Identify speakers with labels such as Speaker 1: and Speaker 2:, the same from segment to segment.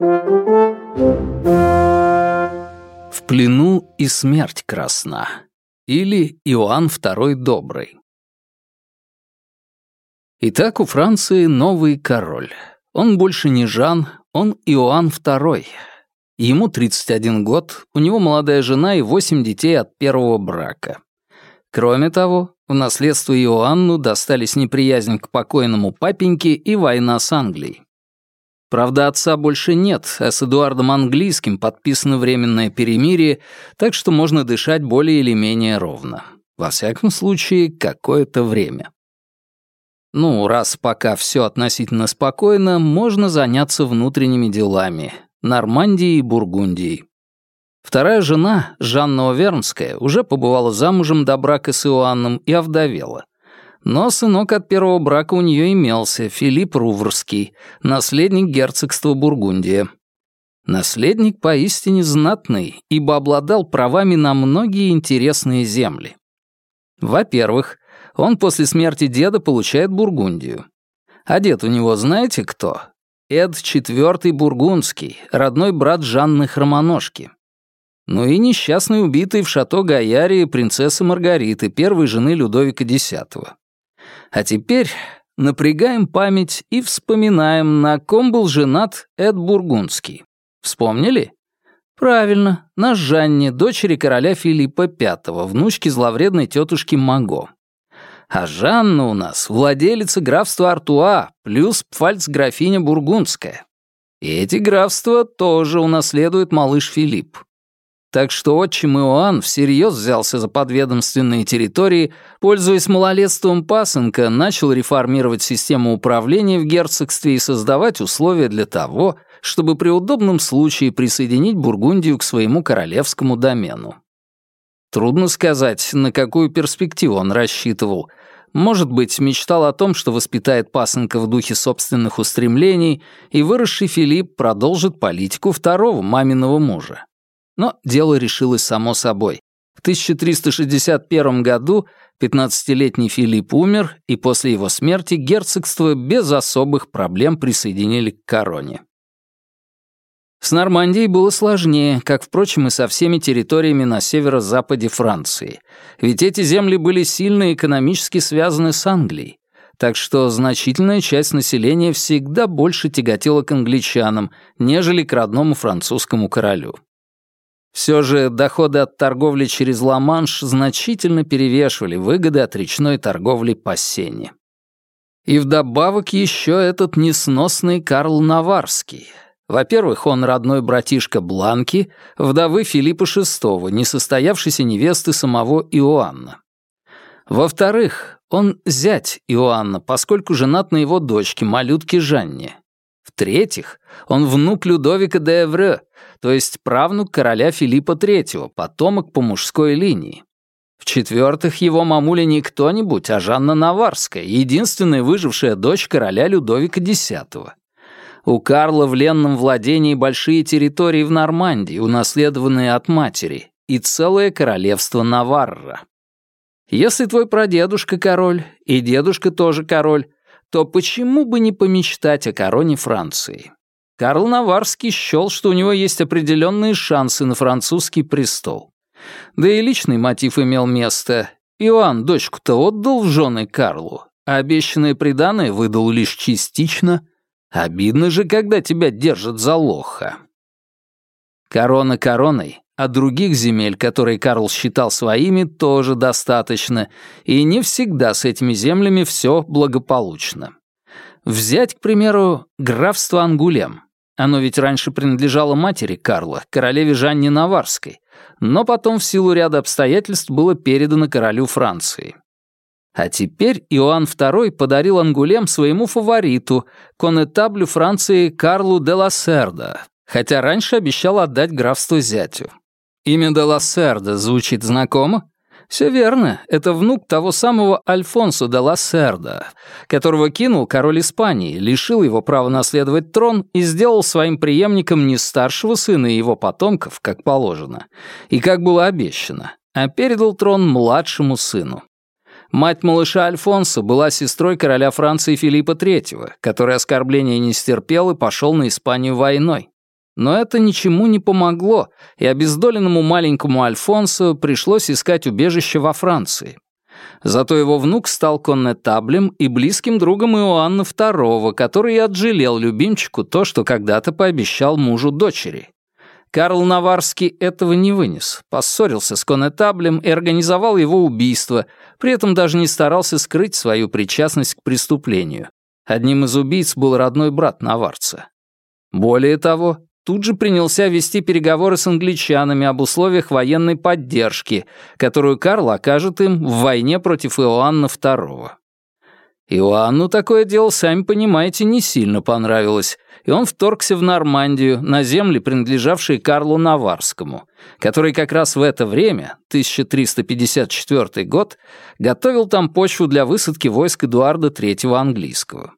Speaker 1: В плену и смерть красна. Или Иоанн II Добрый. Итак, у Франции новый король. Он больше не Жан, он Иоанн II. Ему 31 год, у него молодая жена и 8 детей от первого брака. Кроме того, в наследство Иоанну достались неприязнь к покойному папеньке и война с Англией. Правда, отца больше нет, а с Эдуардом Английским подписано временное перемирие, так что можно дышать более или менее ровно. Во всяком случае, какое-то время. Ну, раз пока все относительно спокойно, можно заняться внутренними делами, Нормандией и Бургундией. Вторая жена, Жанна Овернская, уже побывала замужем до брака с Иоанном и овдовела. Но сынок от первого брака у нее имелся, Филипп Руврский, наследник герцогства Бургундия. Наследник поистине знатный, ибо обладал правами на многие интересные земли. Во-первых, он после смерти деда получает Бургундию. А дед у него знаете кто? Эд IV Бургундский, родной брат Жанны Хромоножки. Ну и несчастный убитый в шато Гаяре принцессы Маргариты, первой жены Людовика X. А теперь напрягаем память и вспоминаем, на ком был женат Эд Бургундский. Вспомнили? Правильно, на Жанне, дочери короля Филиппа V, внучки зловредной тетушки Маго. А Жанна у нас владелица графства Артуа, плюс пфальц-графиня Бургундская. И эти графства тоже унаследует малыш Филипп. Так что отчим Иоанн всерьез взялся за подведомственные территории, пользуясь малолетством пасынка, начал реформировать систему управления в герцогстве и создавать условия для того, чтобы при удобном случае присоединить Бургундию к своему королевскому домену. Трудно сказать, на какую перспективу он рассчитывал. Может быть, мечтал о том, что воспитает пасынка в духе собственных устремлений, и выросший Филипп продолжит политику второго маминого мужа. Но дело решилось само собой. В 1361 году 15-летний Филипп умер, и после его смерти герцогство без особых проблем присоединили к короне. С Нормандией было сложнее, как, впрочем, и со всеми территориями на северо-западе Франции, ведь эти земли были сильно экономически связаны с Англией, так что значительная часть населения всегда больше тяготела к англичанам, нежели к родному французскому королю. Все же доходы от торговли через Ла-Манш значительно перевешивали выгоды от речной торговли по Сене. И вдобавок еще этот несносный Карл Наварский — во-первых, он родной братишка Бланки, вдовы Филиппа VI, несостоявшейся невесты самого Иоанна. Во-вторых, он зять Иоанна, поскольку женат на его дочке, малютке Жанне. В-третьих, он внук Людовика де Эвре, то есть правнук короля Филиппа III, потомок по мужской линии. В-четвертых, его мамуля не кто-нибудь, а Жанна Наварская, единственная выжившая дочь короля Людовика X. У Карла в ленном владении большие территории в Нормандии, унаследованные от матери, и целое королевство Наварра. Если твой прадедушка король, и дедушка тоже король, то почему бы не помечтать о короне Франции? Карл Наварский счел, что у него есть определенные шансы на французский престол. Да и личный мотив имел место. Иоанн дочку-то отдал в жены Карлу, а обещанное приданое выдал лишь частично, Обидно же, когда тебя держат за лоха. Корона короной, а других земель, которые Карл считал своими, тоже достаточно, и не всегда с этими землями все благополучно. Взять, к примеру, графство Ангулем. Оно ведь раньше принадлежало матери Карла, королеве Жанне Наварской, но потом в силу ряда обстоятельств было передано королю Франции. А теперь Иоанн II подарил Ангулем своему фавориту, конетаблю Франции Карлу де Лассерда, хотя раньше обещал отдать графство зятю. Имя де Лассерда звучит знакомо? Все верно, это внук того самого Альфонсо де Лассерда, которого кинул король Испании, лишил его права наследовать трон и сделал своим преемником не старшего сына и его потомков, как положено, и как было обещано, а передал трон младшему сыну. Мать малыша Альфонса была сестрой короля Франции Филиппа III, который оскорбления не стерпел и пошел на Испанию войной. Но это ничему не помогло, и обездоленному маленькому Альфонсо пришлось искать убежище во Франции. Зато его внук стал коннетаблем и близким другом Иоанна II, который и отжалел любимчику то, что когда-то пообещал мужу дочери. Карл Наварский этого не вынес, поссорился с коннетаблем и организовал его убийство, при этом даже не старался скрыть свою причастность к преступлению. Одним из убийц был родной брат Наварца. Более того, тут же принялся вести переговоры с англичанами об условиях военной поддержки, которую Карл окажет им в войне против Иоанна II. Иоанну такое дело, сами понимаете, не сильно понравилось, и он вторгся в Нормандию, на земли, принадлежавшие Карлу Наварскому, который как раз в это время, 1354 год, готовил там почву для высадки войск Эдуарда III английского.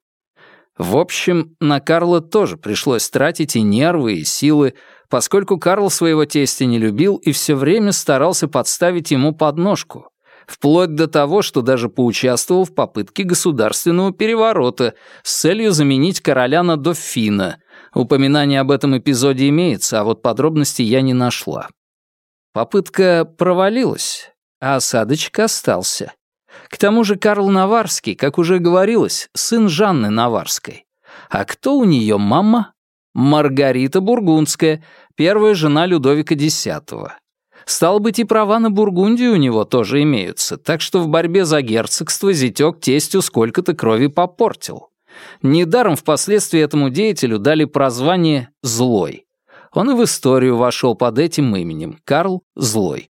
Speaker 1: В общем, на Карла тоже пришлось тратить и нервы, и силы, поскольку Карл своего тестя не любил и все время старался подставить ему подножку, вплоть до того, что даже поучаствовал в попытке государственного переворота с целью заменить короля на дофина. Упоминание об этом эпизоде имеется, а вот подробностей я не нашла. Попытка провалилась, а осадочек остался. К тому же Карл Наварский, как уже говорилось, сын Жанны Наварской. А кто у нее мама? Маргарита Бургундская, первая жена Людовика X. Стало быть, и права на Бургундию у него тоже имеются, так что в борьбе за герцогство зятёк тестю сколько-то крови попортил. Недаром впоследствии этому деятелю дали прозвание «Злой». Он и в историю вошел под этим именем — Карл Злой.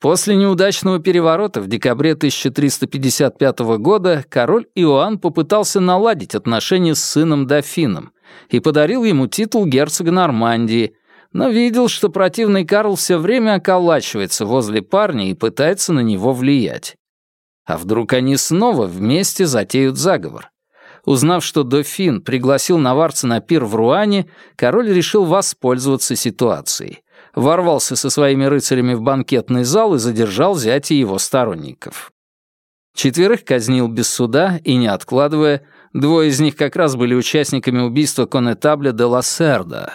Speaker 1: После неудачного переворота в декабре 1355 года король Иоанн попытался наладить отношения с сыном дофином и подарил ему титул герцога Нормандии, но видел, что противный Карл все время околачивается возле парня и пытается на него влиять. А вдруг они снова вместе затеют заговор? Узнав, что дофин пригласил наварца на пир в Руане, король решил воспользоваться ситуацией ворвался со своими рыцарями в банкетный зал и задержал зятя его сторонников. Четверых казнил без суда и не откладывая, двое из них как раз были участниками убийства конетабля де Лассерда.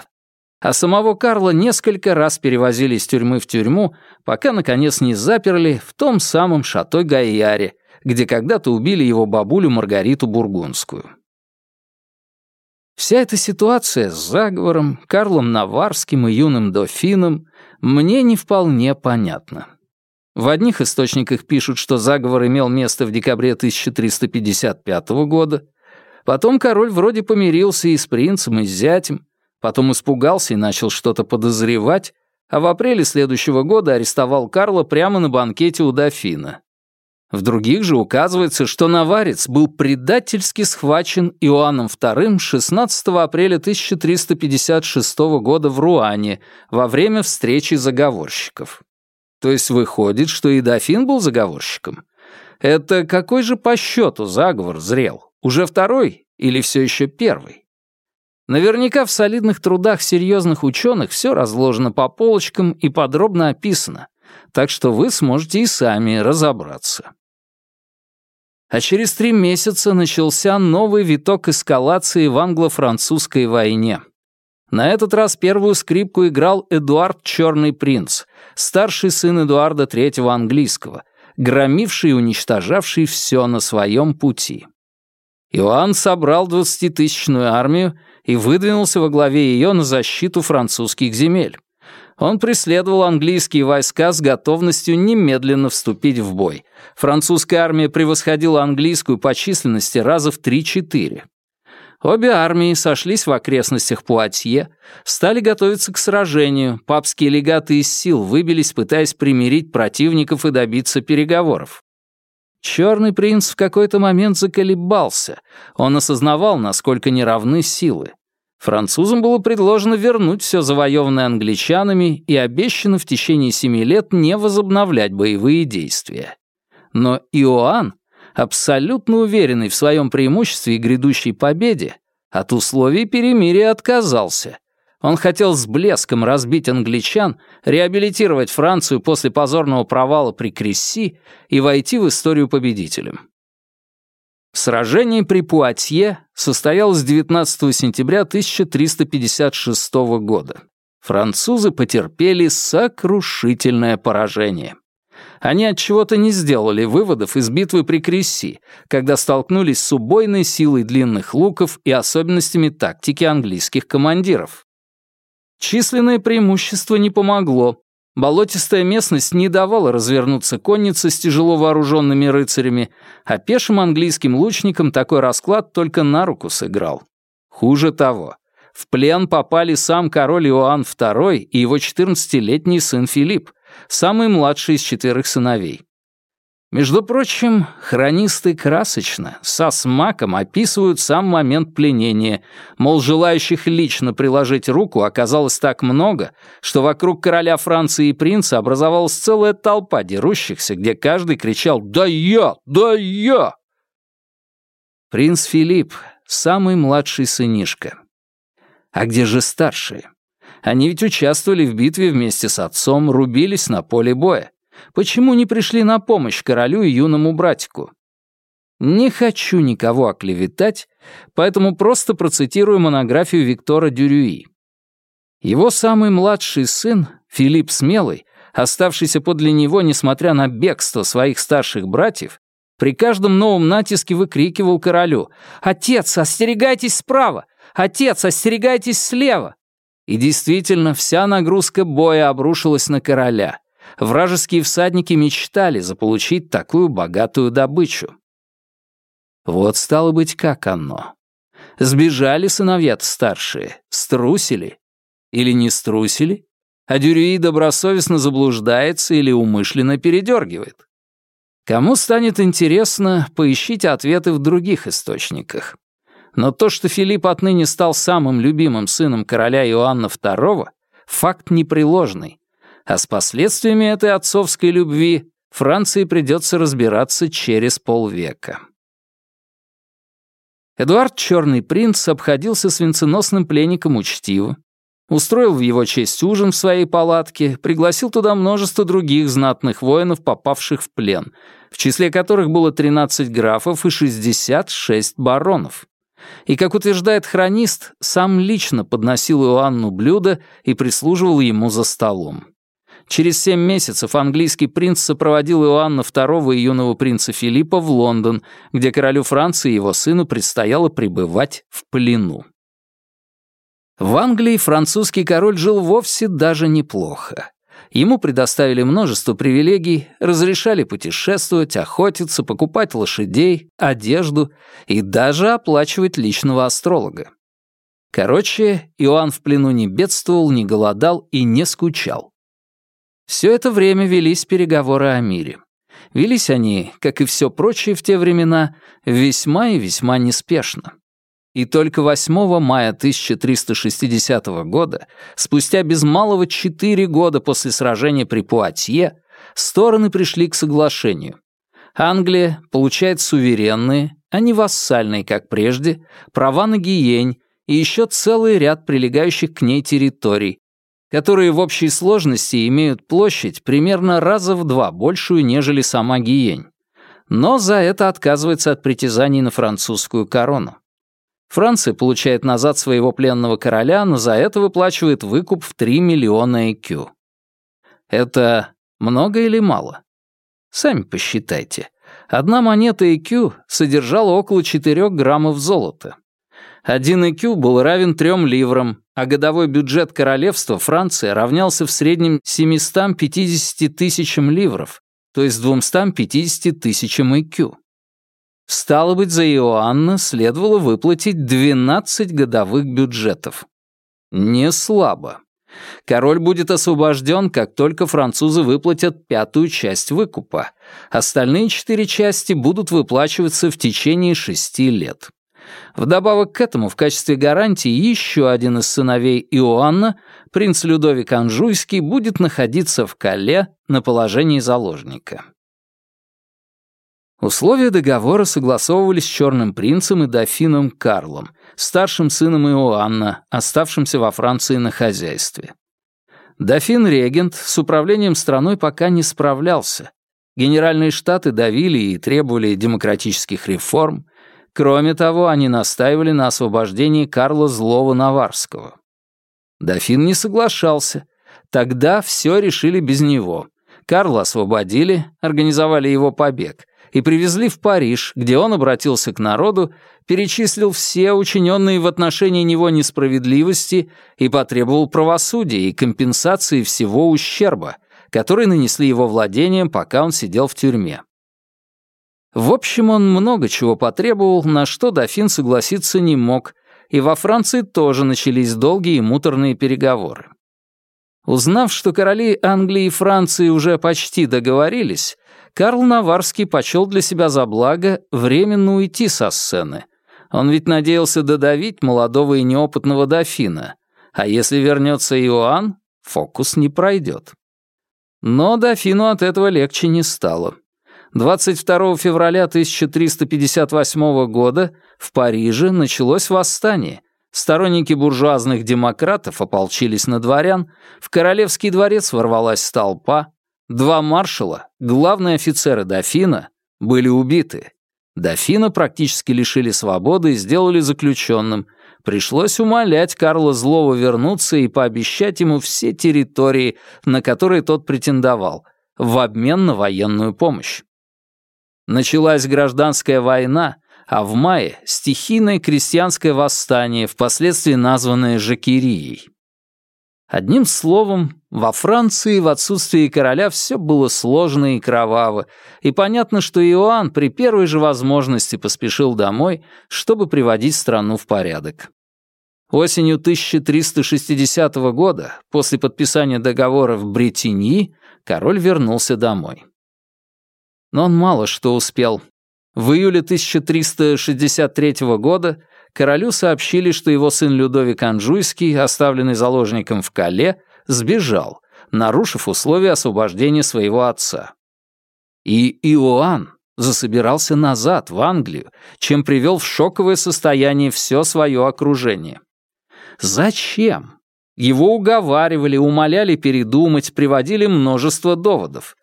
Speaker 1: А самого Карла несколько раз перевозили из тюрьмы в тюрьму, пока, наконец, не заперли в том самом шато Гайяре, где когда-то убили его бабулю Маргариту Бургундскую. Вся эта ситуация с заговором, Карлом Наварским и юным дофином мне не вполне понятна. В одних источниках пишут, что заговор имел место в декабре 1355 года, потом король вроде помирился и с принцем, и с зятем, потом испугался и начал что-то подозревать, а в апреле следующего года арестовал Карла прямо на банкете у дофина. В других же указывается, что Наварец был предательски схвачен Иоанном II 16 апреля 1356 года в Руане во время встречи заговорщиков. То есть выходит, что и дофин был заговорщиком. Это какой же по счету заговор зрел? Уже второй или все еще первый? Наверняка в солидных трудах серьезных ученых все разложено по полочкам и подробно описано, так что вы сможете и сами разобраться. А через три месяца начался новый виток эскалации в англо-французской войне. На этот раз первую скрипку играл Эдуард Черный Принц, старший сын Эдуарда III английского, громивший и уничтожавший все на своем пути. Иоанн собрал двадцатитысячную армию и выдвинулся во главе ее на защиту французских земель он преследовал английские войска с готовностью немедленно вступить в бой. Французская армия превосходила английскую по численности раза в 3-4. Обе армии сошлись в окрестностях Пуатье, стали готовиться к сражению, папские легаты из сил выбились, пытаясь примирить противников и добиться переговоров. Черный принц в какой-то момент заколебался. Он осознавал, насколько неравны силы. Французам было предложено вернуть все завоеванное англичанами и обещано в течение семи лет не возобновлять боевые действия. Но Иоанн, абсолютно уверенный в своем преимуществе и грядущей победе, от условий перемирия отказался. Он хотел с блеском разбить англичан, реабилитировать Францию после позорного провала при Кресси и войти в историю победителем. Сражение при Пуатье состоялось 19 сентября 1356 года. Французы потерпели сокрушительное поражение. Они от чего-то не сделали выводов из битвы при Кресси, когда столкнулись с убойной силой длинных луков и особенностями тактики английских командиров. Численное преимущество не помогло. Болотистая местность не давала развернуться коннице с тяжело вооруженными рыцарями, а пешим английским лучникам такой расклад только на руку сыграл. Хуже того, в плен попали сам король Иоанн II и его 14-летний сын Филипп, самый младший из четверых сыновей. Между прочим, хронисты красочно, со смаком описывают сам момент пленения, мол, желающих лично приложить руку оказалось так много, что вокруг короля Франции и принца образовалась целая толпа дерущихся, где каждый кричал «Да я! Да я!». Принц Филипп — самый младший сынишка. А где же старшие? Они ведь участвовали в битве вместе с отцом, рубились на поле боя. Почему не пришли на помощь королю и юному братику? Не хочу никого оклеветать, поэтому просто процитирую монографию Виктора Дюрюи. Его самый младший сын, Филипп Смелый, оставшийся подле него, несмотря на бегство своих старших братьев, при каждом новом натиске выкрикивал королю «Отец, остерегайтесь справа! Отец, остерегайтесь слева!» И действительно, вся нагрузка боя обрушилась на короля. Вражеские всадники мечтали заполучить такую богатую добычу. Вот стало быть, как оно. Сбежали сыновья старшие, струсили. Или не струсили? А Дюрюи добросовестно заблуждается или умышленно передергивает. Кому станет интересно, поищите ответы в других источниках. Но то, что Филипп отныне стал самым любимым сыном короля Иоанна II, факт непреложный, а с последствиями этой отцовской любви Франции придется разбираться через полвека. Эдуард Черный Принц обходился с венценосным пленником учтиво, устроил в его честь ужин в своей палатке, пригласил туда множество других знатных воинов, попавших в плен, в числе которых было 13 графов и 66 баронов. И, как утверждает хронист, сам лично подносил Иоанну блюдо и прислуживал ему за столом. Через семь месяцев английский принц сопроводил Иоанна II и юного принца Филиппа в Лондон, где королю Франции и его сыну предстояло пребывать в плену. В Англии французский король жил вовсе даже неплохо. Ему предоставили множество привилегий, разрешали путешествовать, охотиться, покупать лошадей, одежду и даже оплачивать личного астролога. Короче, Иоанн в плену не бедствовал, не голодал и не скучал. Все это время велись переговоры о мире. Велись они, как и все прочее в те времена, весьма и весьма неспешно. И только 8 мая 1360 года, спустя без малого четыре года после сражения при Пуатье, стороны пришли к соглашению. Англия получает суверенные, а не вассальные, как прежде, права на Гиень и еще целый ряд прилегающих к ней территорий, которые в общей сложности имеют площадь примерно раза в два большую, нежели сама Гиень. Но за это отказывается от притязаний на французскую корону. Франция получает назад своего пленного короля, но за это выплачивает выкуп в 3 миллиона ЭКЮ. Это много или мало? Сами посчитайте. Одна монета ЭКЮ содержала около 4 граммов золота. Один ЭКЮ был равен 3 ливрам, а годовой бюджет королевства Франции равнялся в среднем 750 тысячам ливров, то есть 250 тысячам ЭКЮ. Стало быть, за Иоанна следовало выплатить 12 годовых бюджетов. Не слабо. Король будет освобожден, как только французы выплатят пятую часть выкупа. Остальные четыре части будут выплачиваться в течение шести лет. Вдобавок к этому, в качестве гарантии, еще один из сыновей Иоанна, принц Людовик Анжуйский, будет находиться в Кале на положении заложника. Условия договора согласовывались с Черным принцем и дофином Карлом, старшим сыном Иоанна, оставшимся во Франции на хозяйстве. Дофин-регент с управлением страной пока не справлялся. Генеральные штаты давили и требовали демократических реформ, Кроме того, они настаивали на освобождении Карла Злого Наварского. Дофин не соглашался. Тогда все решили без него. Карла освободили, организовали его побег и привезли в Париж, где он обратился к народу, перечислил все учиненные в отношении него несправедливости и потребовал правосудия и компенсации всего ущерба, который нанесли его владениям, пока он сидел в тюрьме. В общем, он много чего потребовал, на что дофин согласиться не мог, и во Франции тоже начались долгие и муторные переговоры. Узнав, что короли Англии и Франции уже почти договорились, Карл Наварский почел для себя за благо временно уйти со сцены. Он ведь надеялся додавить молодого и неопытного дофина, а если вернется Иоанн, фокус не пройдет. Но дофину от этого легче не стало. 22 февраля 1358 года в Париже началось восстание. Сторонники буржуазных демократов ополчились на дворян, в королевский дворец ворвалась толпа, два маршала, главные офицеры дофина, были убиты. Дофина практически лишили свободы и сделали заключенным. Пришлось умолять Карла Злого вернуться и пообещать ему все территории, на которые тот претендовал, в обмен на военную помощь. Началась гражданская война, а в мае — стихийное крестьянское восстание, впоследствии названное Жакерией. Одним словом, во Франции в отсутствие короля все было сложно и кроваво, и понятно, что Иоанн при первой же возможности поспешил домой, чтобы приводить страну в порядок. Осенью 1360 года, после подписания договора в Бретиньи, король вернулся домой но он мало что успел. В июле 1363 года королю сообщили, что его сын Людовик Анжуйский, оставленный заложником в Кале, сбежал, нарушив условия освобождения своего отца. И Иоанн засобирался назад, в Англию, чем привел в шоковое состояние все свое окружение. Зачем? Его уговаривали, умоляли передумать, приводили множество доводов.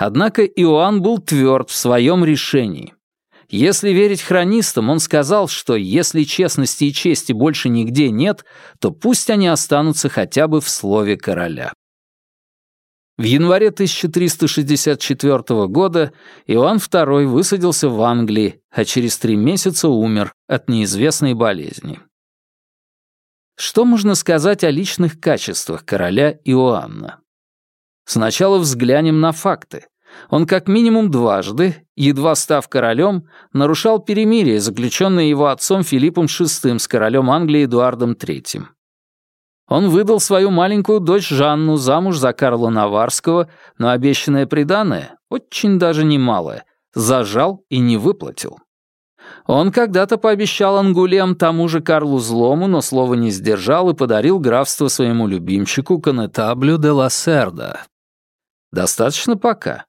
Speaker 1: Однако Иоанн был тверд в своем решении. Если верить хронистам, он сказал, что если честности и чести больше нигде нет, то пусть они останутся хотя бы в слове короля. В январе 1364 года Иоанн II высадился в Англии, а через три месяца умер от неизвестной болезни. Что можно сказать о личных качествах короля Иоанна? Сначала взглянем на факты. Он как минимум дважды, едва став королем, нарушал перемирие, заключенное его отцом Филиппом VI с королем Англии Эдуардом III. Он выдал свою маленькую дочь Жанну замуж за Карла Наварского, но обещанное приданое, очень даже немалое, зажал и не выплатил. Он когда-то пообещал Ангулем тому же Карлу Злому, но слова не сдержал и подарил графство своему любимчику Конетаблю де ла Серда, Достаточно пока.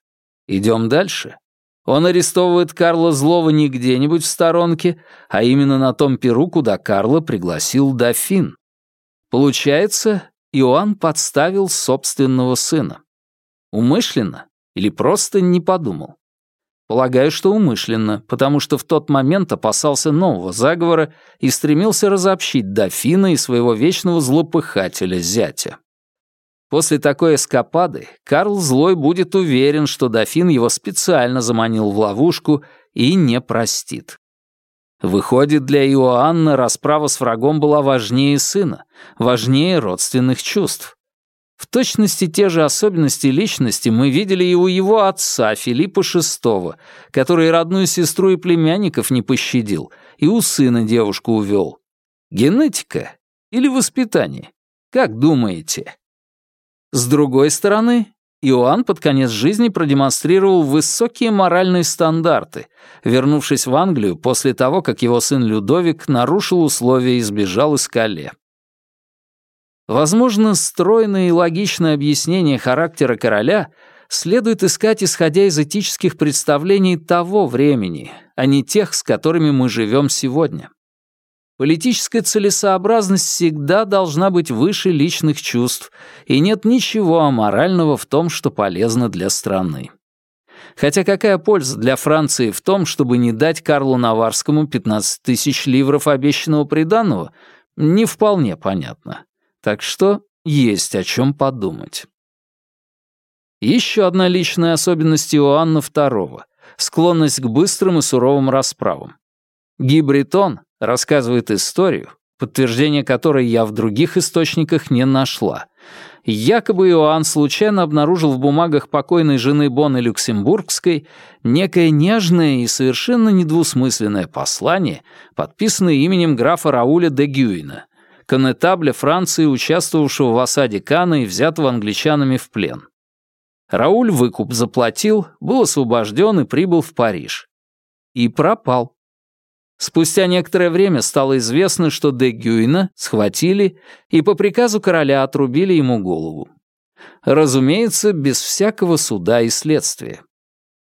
Speaker 1: Идем дальше. Он арестовывает Карла Злого не где-нибудь в сторонке, а именно на том перу, куда Карла пригласил дофин. Получается, Иоанн подставил собственного сына. Умышленно или просто не подумал? Полагаю, что умышленно, потому что в тот момент опасался нового заговора и стремился разобщить дофина и своего вечного злопыхателя зятя. После такой эскапады Карл Злой будет уверен, что дофин его специально заманил в ловушку и не простит. Выходит, для Иоанна расправа с врагом была важнее сына, важнее родственных чувств. В точности те же особенности личности мы видели и у его отца, Филиппа VI, который родную сестру и племянников не пощадил, и у сына девушку увел. Генетика или воспитание? Как думаете? С другой стороны, Иоанн под конец жизни продемонстрировал высокие моральные стандарты, вернувшись в Англию после того, как его сын Людовик нарушил условия и сбежал из Кале. Возможно, стройное и логичное объяснение характера короля следует искать, исходя из этических представлений того времени, а не тех, с которыми мы живем сегодня. Политическая целесообразность всегда должна быть выше личных чувств, и нет ничего аморального в том, что полезно для страны. Хотя какая польза для Франции в том, чтобы не дать Карлу Наварскому 15 тысяч ливров обещанного приданого, не вполне понятно. Так что есть о чем подумать. Еще одна личная особенность Иоанна II — склонность к быстрым и суровым расправам. Гибритон рассказывает историю, подтверждение которой я в других источниках не нашла. Якобы Иоанн случайно обнаружил в бумагах покойной жены Бонны Люксембургской некое нежное и совершенно недвусмысленное послание, подписанное именем графа Рауля де Гюйна, конетабля Франции, участвовавшего в осаде Кана и взятого англичанами в плен. Рауль выкуп заплатил, был освобожден и прибыл в Париж. И пропал. Спустя некоторое время стало известно, что де Гюйна схватили и по приказу короля отрубили ему голову. Разумеется, без всякого суда и следствия.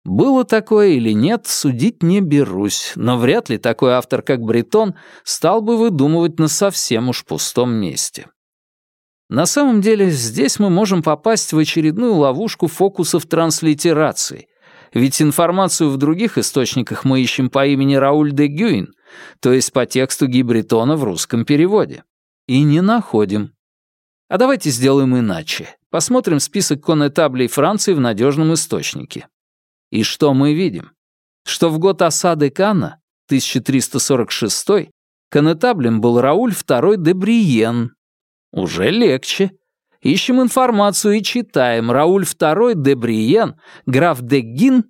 Speaker 1: Было такое или нет, судить не берусь, но вряд ли такой автор, как Бретон, стал бы выдумывать на совсем уж пустом месте. На самом деле, здесь мы можем попасть в очередную ловушку фокусов транслитерации, ведь информацию в других источниках мы ищем по имени Рауль де Гюин, то есть по тексту Гибритона в русском переводе. И не находим. А давайте сделаем иначе. Посмотрим список конетаблей Франции в надежном источнике. И что мы видим? Что в год осады Канна, 1346 конетаблем был Рауль II де Бриен. Уже легче. Ищем информацию и читаем. Рауль II де Бриен, граф де Гин,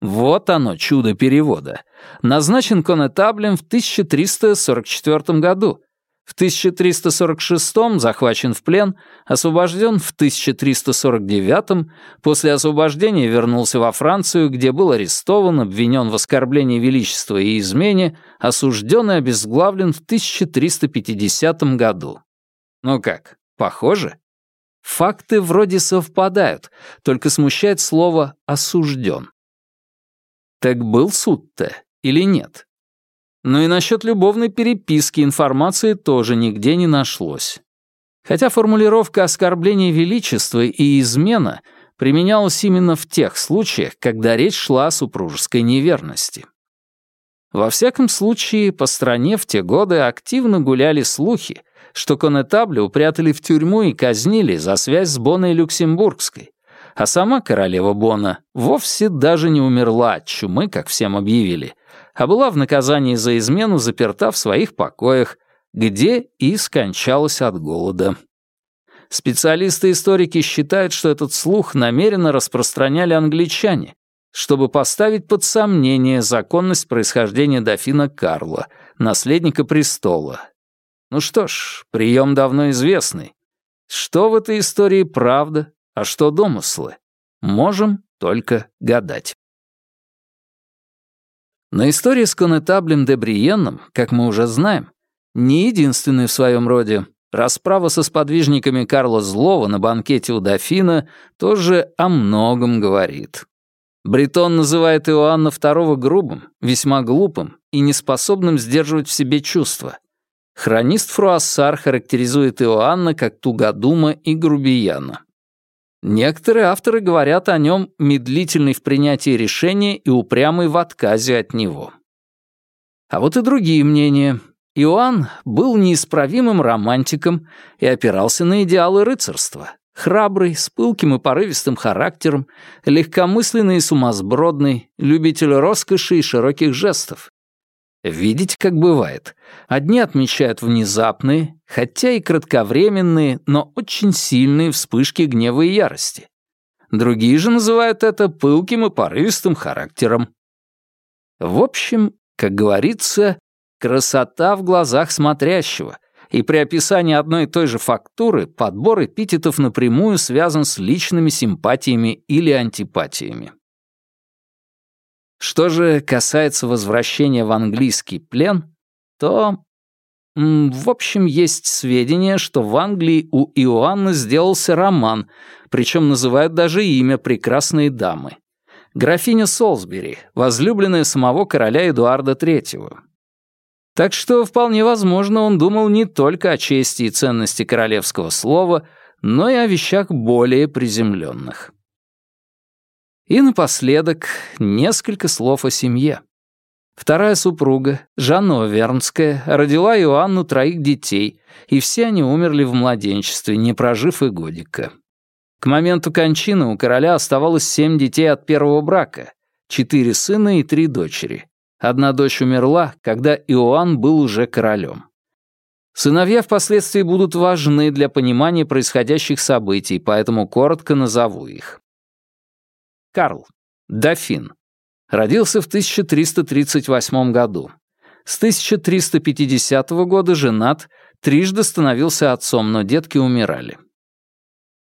Speaker 1: вот оно, чудо перевода, назначен конетаблем в 1344 году. В 1346 захвачен в плен, освобожден в 1349 после освобождения вернулся во Францию, где был арестован, обвинен в оскорблении величества и измене, осужден и обезглавлен в 1350 году. Ну как, похоже? Факты вроде совпадают, только смущает слово «осужден». Так был суд-то или нет? Но и насчет любовной переписки информации тоже нигде не нашлось. Хотя формулировка оскорбления величества и измена применялась именно в тех случаях, когда речь шла о супружеской неверности. Во всяком случае, по стране в те годы активно гуляли слухи, что конетабля упрятали в тюрьму и казнили за связь с Бонной Люксембургской, а сама королева Бона вовсе даже не умерла от чумы, как всем объявили, а была в наказании за измену заперта в своих покоях, где и скончалась от голода. Специалисты-историки считают, что этот слух намеренно распространяли англичане, чтобы поставить под сомнение законность происхождения дофина Карла, наследника престола, ну что ж, прием давно известный. Что в этой истории правда, а что домыслы? Можем только гадать. Но история с конетаблем де Бриенном, как мы уже знаем, не единственная в своем роде. Расправа со сподвижниками Карла Злого на банкете у дофина тоже о многом говорит. Бретон называет Иоанна II грубым, весьма глупым и неспособным сдерживать в себе чувства — Хронист Фруассар характеризует Иоанна как тугодума и грубияна. Некоторые авторы говорят о нем медлительный в принятии решения и упрямый в отказе от него. А вот и другие мнения. Иоанн был неисправимым романтиком и опирался на идеалы рыцарства. Храбрый, с пылким и порывистым характером, легкомысленный и сумасбродный, любитель роскоши и широких жестов. Видите, как бывает. Одни отмечают внезапные, хотя и кратковременные, но очень сильные вспышки гнева и ярости. Другие же называют это пылким и порывистым характером. В общем, как говорится, красота в глазах смотрящего, и при описании одной и той же фактуры подбор эпитетов напрямую связан с личными симпатиями или антипатиями. Что же касается возвращения в английский плен, то... В общем, есть сведения, что в Англии у Иоанна сделался роман, причем называют даже имя прекрасной дамы. Графиня Солсбери, возлюбленная самого короля Эдуарда III. Так что вполне возможно, он думал не только о чести и ценности королевского слова, но и о вещах более приземленных. И напоследок несколько слов о семье. Вторая супруга, Жанна Овернская, родила Иоанну троих детей, и все они умерли в младенчестве, не прожив и годика. К моменту кончины у короля оставалось семь детей от первого брака, четыре сына и три дочери. Одна дочь умерла, когда Иоанн был уже королем. Сыновья впоследствии будут важны для понимания происходящих событий, поэтому коротко назову их. Карл. Дофин. Родился в 1338 году. С 1350 года женат, трижды становился отцом, но детки умирали.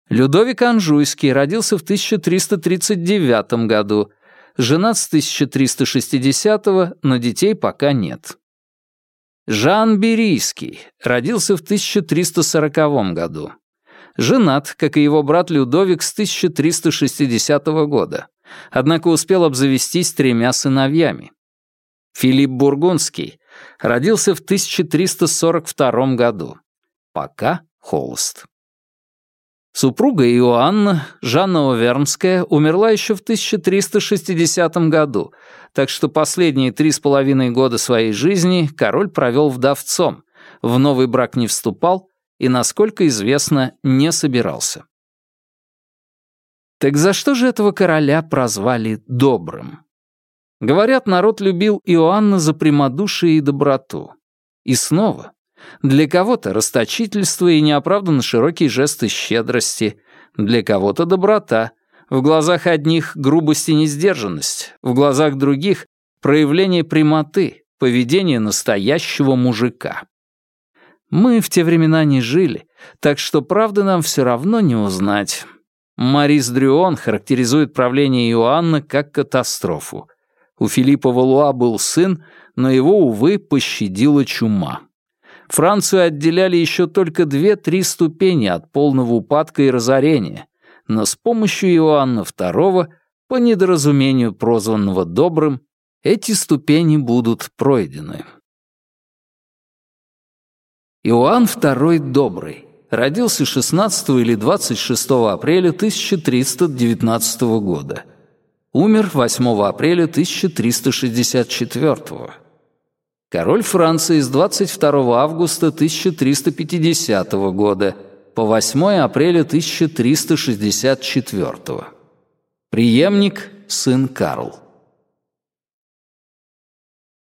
Speaker 1: Людовик Анжуйский родился в 1339 году, женат с 1360, но детей пока нет. Жан Берийский родился в 1340 году. Женат, как и его брат Людовик, с 1360 года, однако успел обзавестись тремя сыновьями. Филипп Бургундский родился в 1342 году. Пока холост. Супруга Иоанна, Жанна Овернская, умерла еще в 1360 году, так что последние три с половиной года своей жизни король провел вдовцом, в новый брак не вступал и, насколько известно, не собирался. Так за что же этого короля прозвали добрым? Говорят, народ любил Иоанна за прямодушие и доброту. И снова, для кого-то расточительство и неоправданно широкие жесты щедрости, для кого-то доброта, в глазах одних грубость и несдержанность, в глазах других проявление прямоты, поведение настоящего мужика. Мы в те времена не жили, так что правды нам все равно не узнать. Марис Дрюон характеризует правление Иоанна как катастрофу. У Филиппа Валуа был сын, но его, увы, пощадила чума. Францию отделяли еще только две-три ступени от полного упадка и разорения, но с помощью Иоанна II, по недоразумению прозванного Добрым, эти ступени будут пройдены. Иоанн II Добрый родился 16 или 26 апреля 1319 года. Умер 8 апреля 1364 года король Франции с 22 августа 1350 года по 8 апреля 1364. Приемник сын Карл.